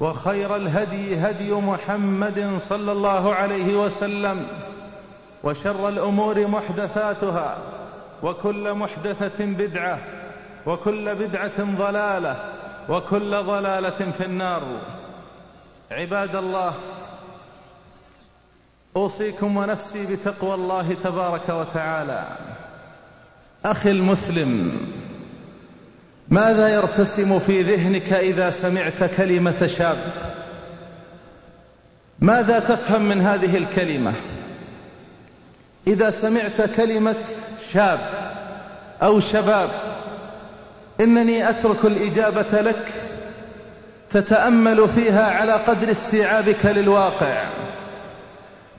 وخير الهدي هدي محمد صلى الله عليه وسلم وشر الأمور محدثاتها وكل محدثة بدعة وكل بدعة ضلالة وكل ضلالة في النار. عباد الله أوصيكم ونفسي بتقوى الله تبارك وتعالى. أخي المسلم ماذا يرتسم في ذهنك إذا سمعت كلمة شاب ماذا تفهم من هذه الكلمة؟ إذا سمعت كلمة شاب أو شباب إنني أترك الإجابة لك تتأمل فيها على قدر استيعابك للواقع.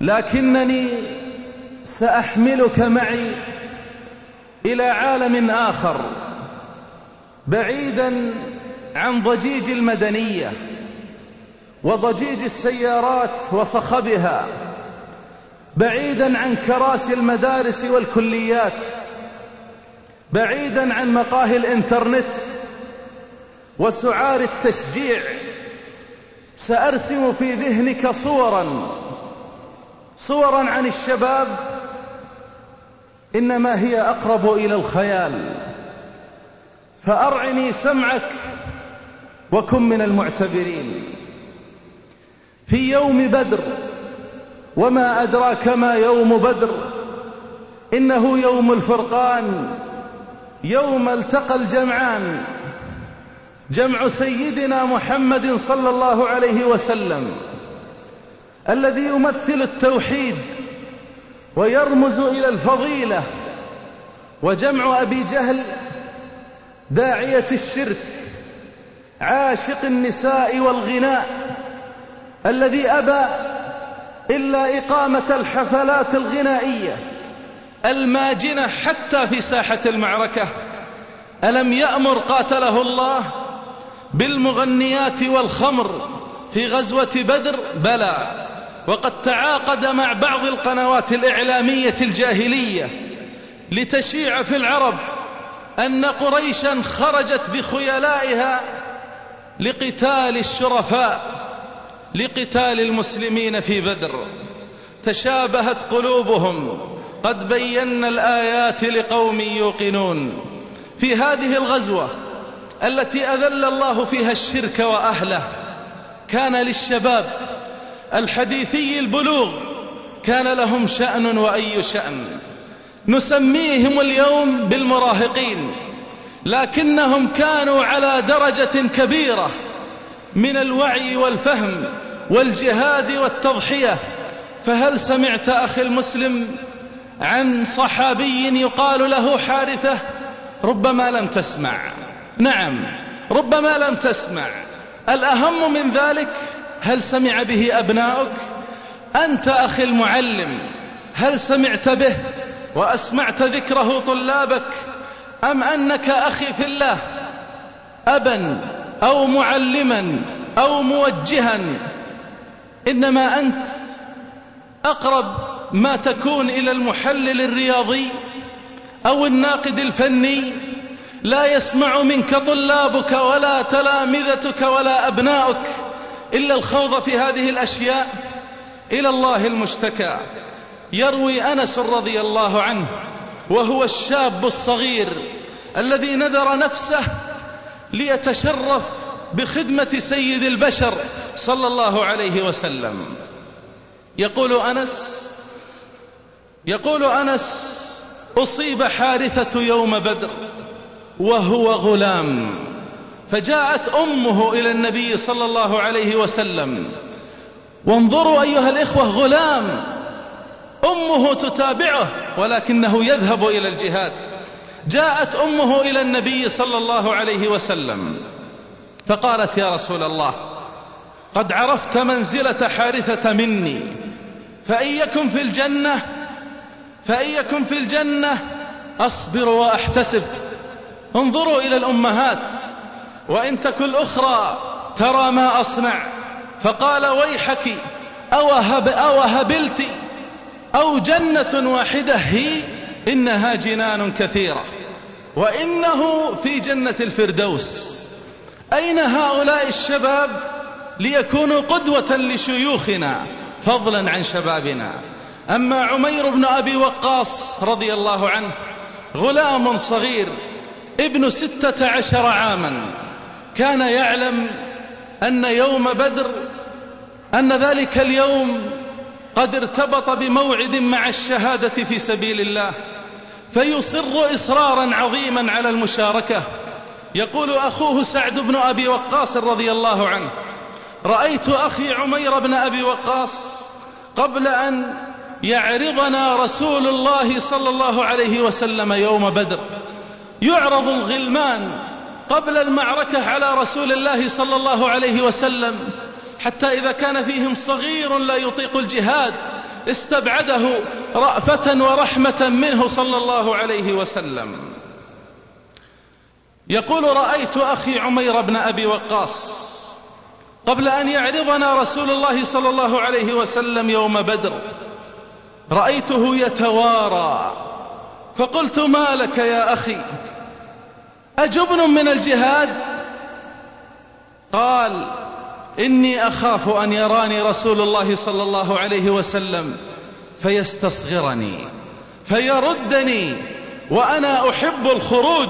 لكنني سأحملك معي إلى عالم آخر. بعيدا عن ضجيج المدنية وضجيج السيارات وصخبها بعيدا عن كراسي المدارس والكليات بعيدا عن مقاهي الإنترنت وسعار التشجيع سأرسم في ذهنك صورا صورا عن الشباب إنما هي أقرب إلى الخيال. فأرعني سمعك وكن من المعتبرين. في يوم بدر وما أدراك ما يوم بدر إنه يوم الفرقان يوم التقى الجمعان جمع سيدنا محمد صلى الله عليه وسلم الذي يمثل التوحيد ويرمز إلى الفضيلة وجمع أبي جهل داعية الشرك عاشق النساء والغناء الذي أبى إلا إقامة الحفلات الغنائية الماجنة حتى في ساحة المعركة ألم يأمر قاتله الله بالمغنيات والخمر في غزوة بدر؟ بلى وقد تعاقد مع بعض القنوات الإعلامية الجاهلية لتشيع في العرب أن قريشا خرجت بخيلائها لقتال الشرفاء لقتال المسلمين في بدر. تشابهت قلوبهم قد بينا الآيات لقوم يوقنون. في هذه الغزوة التي أذل الله فيها الشرك وأهله كان للشباب الحديثي البلوغ كان لهم شأن وأي شأن. نسميهم اليوم بالمراهقين لكنهم كانوا على درجة كبيرة من الوعي والفهم والجهاد والتضحية. فهل سمعت أخي المسلم عن صحابي يقال له حارثة؟ ربما لم تسمع. نعم ربما لم تسمع. الأهم من ذلك هل سمع به أبناؤك؟ أنت أخي المعلم هل سمعت به؟ وأسمعت ذكره طلابك أم أنك أخي في الله؟ أبا أو معلما أو موجها؟ إنما أنت أقرب ما تكون إلى المحلل الرياضي أو الناقد الفني لا يسمع منك طلابك ولا تلامذتك ولا أبناؤك إلا الخوض في هذه الأشياء إلى الله المشتكى. يروي أنس رضي الله عنه وهو الشاب الصغير الذي نذر نفسه ليتشرف بخدمة سيد البشر صلى الله عليه وسلم. يقول أنس يقول أنس أصيب حارثة يوم بدر وهو غلام فجاءت أمه إلى النبي صلى الله عليه وسلم وانظروا أيها الإخوة غلام أمه تتابعه ولكنه يذهب إلى الجهاد. جاءت أمه إلى النبي صلى الله عليه وسلم فقالت يا رسول الله قد عرفت منزلة حارثة مني فإن يكن في الجنة فإن يكن في الجنة أصبر وأحتسب. انظروا إلى الأمهات وإن تكن أخرى ترى ما أصنع. فقال ويحك أوهب أوهبلت أو جنة واحدة هي إنها جنان كثيرة. وإنه في جنة الفردوس. أين هؤلاء الشباب ليكونوا قدوة لشيوخنا فضلا عن شبابنا؟ أما عمير بن أبي وقاص رضي الله عنه غلام صغير ابن ستة عشر عاما. كان يعلم أن يوم بدر أن ذلك اليوم قد ارتبط بموعد مع الشهادة في سبيل الله فيصر إصرارا عظيما على المشاركة. يقول أخوه سعد بن أبي وقاص رضي الله عنه رأيت أخي عمير بن أبي وقاص قبل أن يعرضنا رسول الله صلى الله عليه وسلم يوم بدر. يعرض الغلمان قبل المعركة على رسول الله صلى الله عليه وسلم حتى إذا كان فيهم صغير لا يطيق الجهاد استبعده رأفة ورحمة منه صلى الله عليه وسلم. يقول رأيت أخي عمير بن أبي وقاص قبل أن يعرضنا رسول الله صلى الله عليه وسلم يوم بدر. رأيته يتوارى. فقلت ما لك يا أخي؟ أجبن من الجهاد؟ قال إني أخاف أن يراني رسول الله صلى الله عليه وسلم فيستصغرني فيردني وأنا أحب الخروج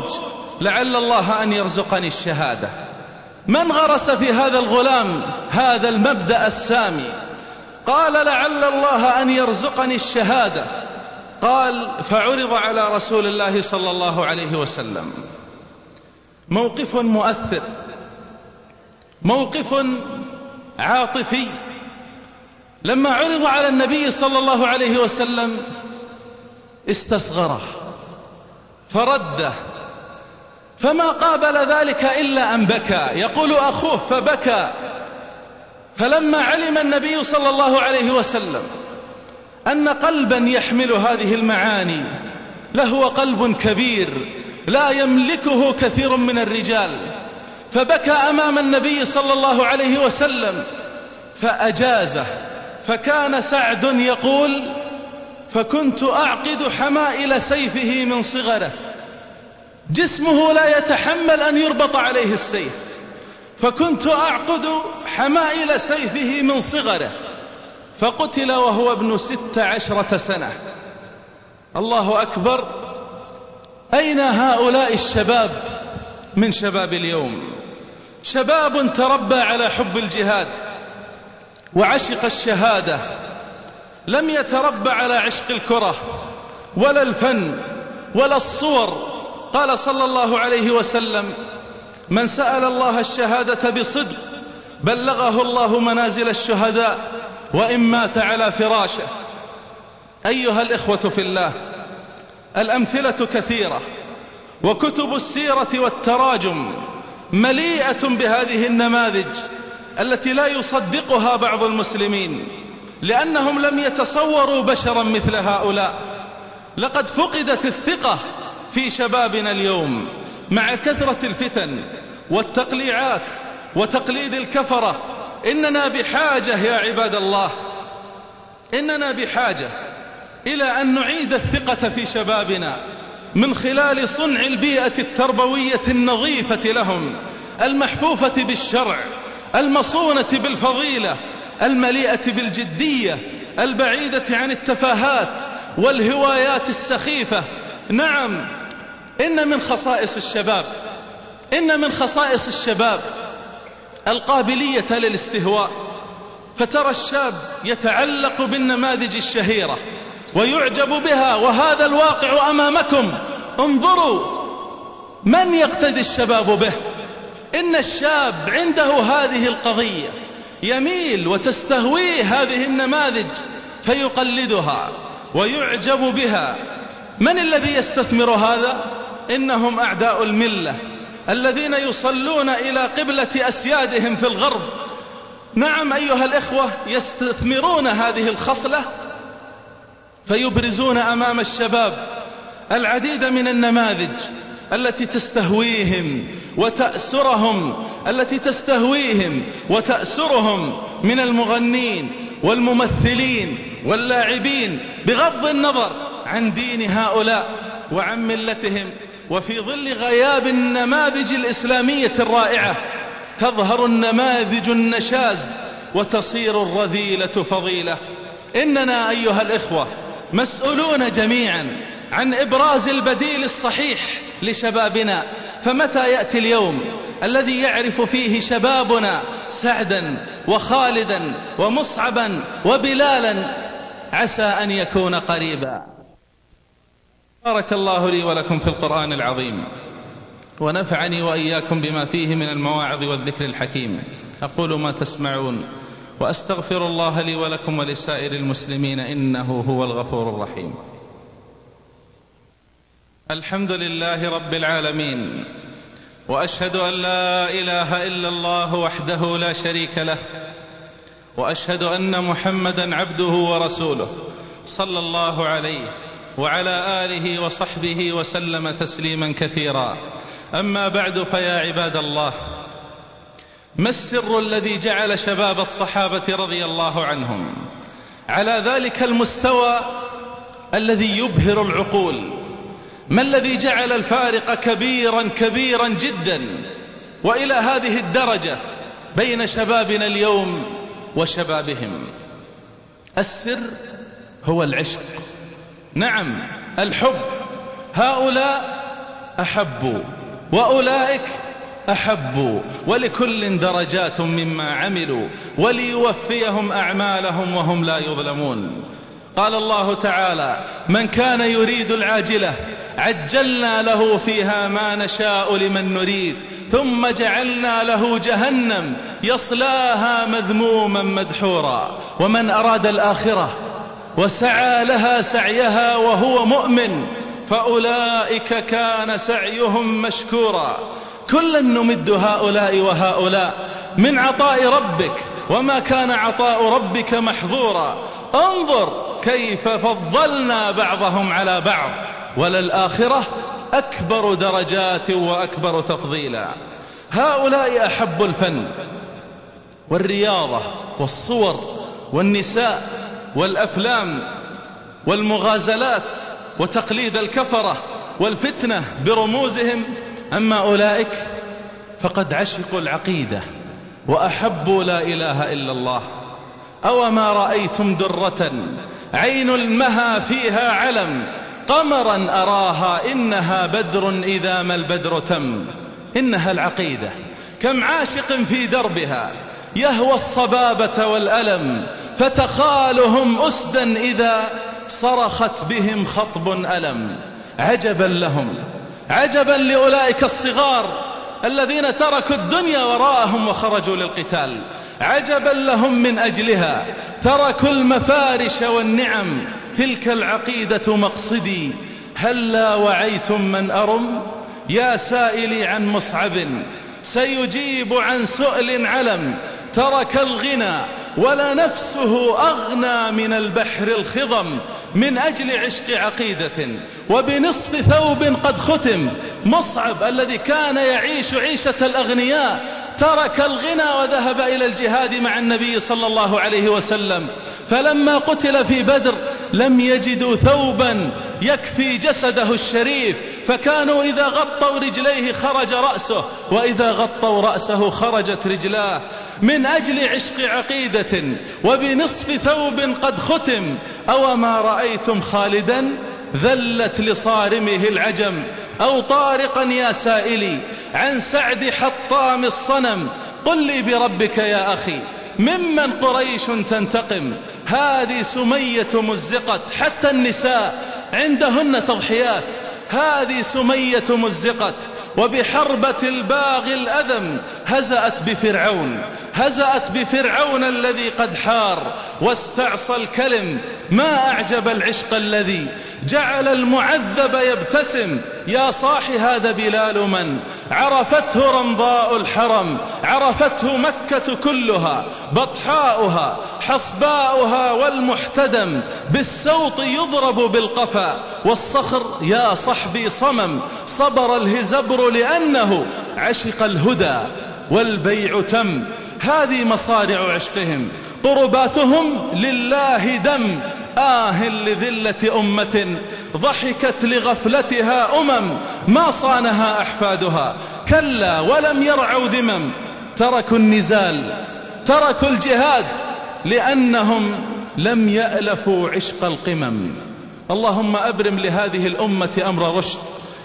لعل الله أن يرزقني الشهادة. من غرس في هذا الغلام هذا المبدأ السامي؟ قال لعل الله أن يرزقني الشهادة. قال فعرض على رسول الله صلى الله عليه وسلم. موقف مؤثر. موقف عاطفي. لما عرض على النبي صلى الله عليه وسلم استصغره فرده فما قابل ذلك إلا أن بكى. يقول أخوه فبكى. فلما علم النبي صلى الله عليه وسلم أن قلبا يحمل هذه المعاني لهو قلب كبير لا يملكه كثير من الرجال. فبكى أمام النبي صلى الله عليه وسلم فأجازه فكان سعد يقول فكنت أعقد حمائل سيفه من صغره جسمه لا يتحمل أن يربط عليه السيف فكنت أعقد حمائل سيفه من صغره فقتل وهو ابن ست عشرة سنة. الله أكبر أين هؤلاء الشباب من شباب اليوم؟ شباب تربى على حب الجهاد وعشق الشهادة لم يتربى على عشق الكرة ولا الفن ولا الصور. قال صلى الله عليه وسلم من سأل الله الشهادة بصدق بلغه الله منازل الشهداء وإن مات على فراشه. أيها الإخوة في الله الأمثلة كثيرة وكتب السيرة والتراجم مليئة بهذه النماذج التي لا يصدقها بعض المسلمين لأنهم لم يتصوروا بشرا مثل هؤلاء. لقد فقدت الثقة في شبابنا اليوم مع كثرة الفتن والتقليعات وتقليد الكفرة. إننا بحاجة يا عباد الله إننا بحاجة إلى أن نعيد الثقة في شبابنا. من خلال صنع البيئة التربوية النظيفة لهم المحفوفة بالشرع المصونة بالفضيلة المليئة بالجدية البعيدة عن التفاهات والهوايات السخيفة. نعم إن من خصائص الشباب إن من خصائص الشباب القابلية للاستهواء. فترى الشاب يتعلق بالنماذج الشهيرة ويعجب بها وهذا الواقع أمامكم. انظروا من يقتدي الشباب به. إن الشاب عنده هذه القضية يميل وتستهويه هذه النماذج فيقلدها ويعجب بها. من الذي يستثمر هذا؟ إنهم أعداء الملة الذين يصلون إلى قبلة أسيادهم في الغرب. نعم أيها الإخوة يستثمرون هذه الخصلة فيبرزون أمام الشباب العديد من النماذج التي تستهويهم وتأسرهم التي تستهويهم وتأسرهم من المغنين والممثلين واللاعبين بغض النظر عن دين هؤلاء وعن ملتهم. وفي ظل غياب النماذج الإسلامية الرائعة تظهر النماذج النشاز وتصير الرذيلة فضيلة. إننا أيها الإخوة مسؤولون جميعا عن إبراز البديل الصحيح لشبابنا. فمتى يأتي اليوم الذي يعرف فيه شبابنا سعدا وخالدا ومصعبا وبلالا؟ عسى أن يكون قريبا. بارك الله لي ولكم في القرآن العظيم. ونفعني وإياكم بما فيه من المواعظ والذكر الحكيم. أقول ما تسمعون. وأستغفر الله لي ولكم ولسائر المسلمين إنه هو الغفور الرحيم. الحمد لله رب العالمين وأشهد أن لا إله إلا الله وحده لا شريك له وأشهد أن محمدا عبده ورسوله صلى الله عليه وعلى آله وصحبه وسلم تسليما كثيرا. أما بعد فيا عباد الله ما السر الذي جعل شباب الصحابة رضي الله عنهم؟ على ذلك المستوى الذي يبهر العقول. ما الذي جعل الفارق كبيرا كبيرا جدا وإلى هذه الدرجة بين شبابنا اليوم وشبابهم؟ السر هو العشق. نعم الحب. هؤلاء احبوا وأولئك احبوا ولكل درجات مما عملوا وليوفيهم أعمالهم وهم لا يظلمون. قال الله تعالى من كان يريد العاجلة عجلنا له فيها ما نشاء لمن نريد ثم جعلنا له جهنم يصلاها مذموما مدحورا. ومن أراد الآخرة وسعى لها سعيها وهو مؤمن فأولئك كان سعيهم مشكورا. كلا نمد هؤلاء وهؤلاء من عطاء ربك وما كان عطاء ربك محظورا. انظر كيف فضلنا بعضهم على بعض وللآخرة أكبر درجات وأكبر تفضيلا. هؤلاء أحب الفن والرياضة والصور والنساء والأفلام والمغازلات وتقليد الكفرة والفتنة برموزهم أما أولئك فقد عشقوا العقيدة وأحبوا لا إله إلا الله. أوما رأيتم درة عين المها فيها علم قمرا أراها إنها بدر إذا ما البدر تم. إنها العقيدة. كم عاشق في دربها يهوى الصبابة والألم فتخالهم أسدا إذا صرخت بهم خطب ألم. عجبا لهم. عجبا لأولئك الصغار الذين تركوا الدنيا وراءهم وخرجوا للقتال. عجبا لهم من أجلها. تركوا المفارش والنعم. تلك العقيدة مقصدي. هلا وعيتم من أرم؟ يا سائلي عن مصعب. سيجيب عن سؤل علم. ترك الغنى ولنفسه أغنى من البحر الخضم من أجل عشق عقيدة وبنصف ثوب قد ختم. مصعب الذي كان يعيش عيشة الأغنياء ترك الغنى وذهب إلى الجهاد مع النبي صلى الله عليه وسلم. فلما قتل في بدر لم يجدوا ثوبا يكفي جسده الشريف فكانوا إذا غطوا رجليه خرج رأسه وإذا غطوا رأسه خرجت رجلاه. من أجل عشق عقيدة وبنصف ثوب قد ختم أو ما رأيتم خالدا؟ ذلت لصارمه العجم. أو طارقا يا سائلي عن سعد حطام الصنم. قل لي بربك يا أخي ممن قريش تنتقم؟ هذه سمية مزقت حتى النساء عندهن تضحيات. هذه سمية مزقت وبحربة الباغي الأذم. هزأت بفرعون هزأت بفرعون الذي قد حار واستعصى الكلم ما أعجب العشق الذي جعل المعذب يبتسم يا صاح هذا بلال من؟ عرفته رمضاء الحرم عرفته مكة كلها بطحاؤها حصباؤها والمحتدم بالسوط يضرب بالقفا والصخر يا صحبي صمم صبر الهزبر لأنه عشق الهدى والبيع تم. هذه مصارع عشقهم. قرباتهم لله دم. آه لذلة أمة ضحكت لغفلتها أمم. ما صانها أحفادها. كلا ولم يرعوا ذمم تركوا النزال. تركوا الجهاد. لأنهم لم يألفوا عشق القمم. اللهم أبرم لهذه الأمة أمر رشد.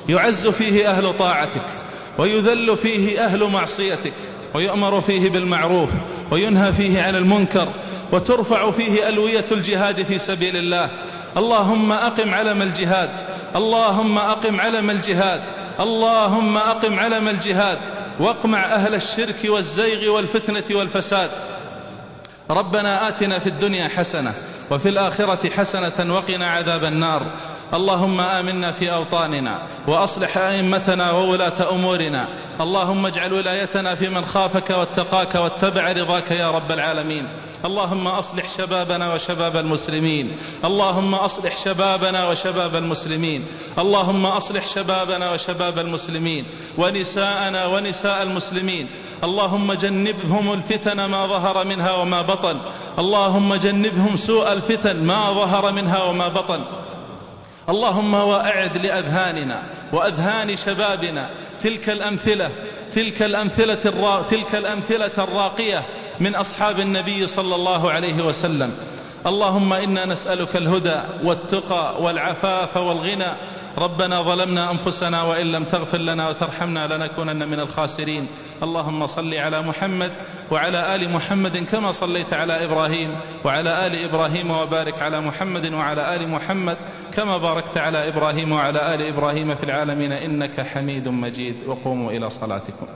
يعز فيه أهل طاعتك. ويذل فيه أهل معصيتك ويؤمر فيه بالمعروف وينهى فيه عن المنكر وترفع فيه ألوية الجهاد في سبيل الله. اللهم أقم علم الجهاد اللهم أقم علم الجهاد اللهم أقم علم الجهاد. واقمع أهل الشرك والزيغ والفتنة والفساد. ربنا آتنا في الدنيا حسنة وفي الآخرة حسنة وقنا عذاب النار. اللهم آمنا في أوطاننا وأصلح أئمتنا وولاة أمورنا. اللهم اجعل ولايتنا في من خافك واتقاك واتبع رضاك يا رب العالمين. اللهم أصلح شبابنا وشباب المسلمين. اللهم أصلح شبابنا وشباب المسلمين. اللهم أصلح شبابنا وشباب المسلمين. ونساءنا ونساء المسلمين. اللهم جنبهم الفتن ما ظهر منها وما بطن. اللهم جنبهم سوء الفتن ما ظهر منها وما بطن. اللهم وأعد لأذهاننا وأذهان شبابنا تلك الأمثلة تلك الأمثلة الرا تلك الأمثلة الراقية من أصحاب النبي صلى الله عليه وسلم. اللهم إنا نسألك الهدى والتقى والعفاف والغنى. ربنا ظلمنا أنفسنا وإن لم تغفر لنا وترحمنا لنكونن من الخاسرين. اللهم صل على محمد وعلى آل محمد كما صليت على إبراهيم وعلى آل إبراهيم وبارك على محمد وعلى آل محمد كما باركت على إبراهيم وعلى آل إبراهيم في العالمين إنك حميد مجيد. وقوموا إلى صلاتكم.